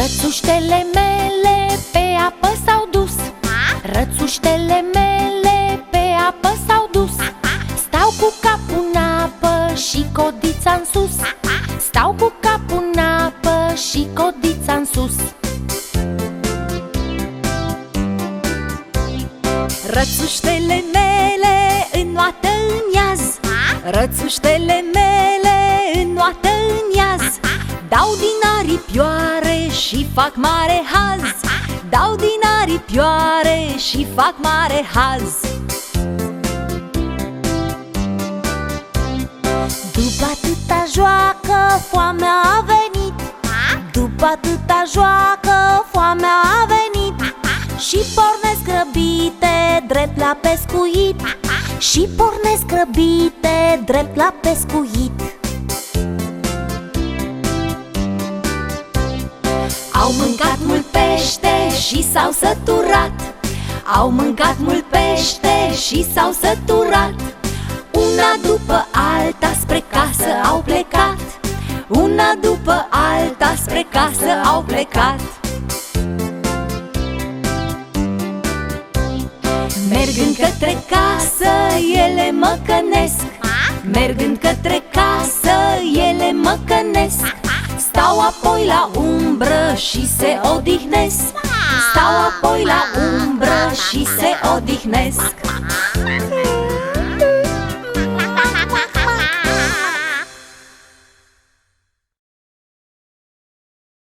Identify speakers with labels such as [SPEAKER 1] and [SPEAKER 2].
[SPEAKER 1] Rățuștele mele pe apă s-au dus. Rățuștele mele pe apă s-au dus. Stau cu capul în apă și codița în sus. Stau cu capul în apă și codița în sus.
[SPEAKER 2] Rățuștele mele înnoată în iaz Rățuștele mele înnoată în iaz Dau din aripioare și fac mare haz. Dau din aripioare și fac mare haz.
[SPEAKER 3] După atâta joacă, foamea a venit. După atâta joacă, foamea a venit. Și pornesc grăbite drept la pescuit. Și pornesc grăbite drept la pescuit
[SPEAKER 2] Au mâncat mult pește și s-au săturat. Au mâncat mult pește și s-au săturat. Una după alta spre casă au plecat. Una după alta spre casă au plecat. Mergând către casă, ele mă cănesc. Mergând către casă, ele mă cănesc. Stau apoi la umbră și se odihnesc. Stau apoi la umbră și se odihnesc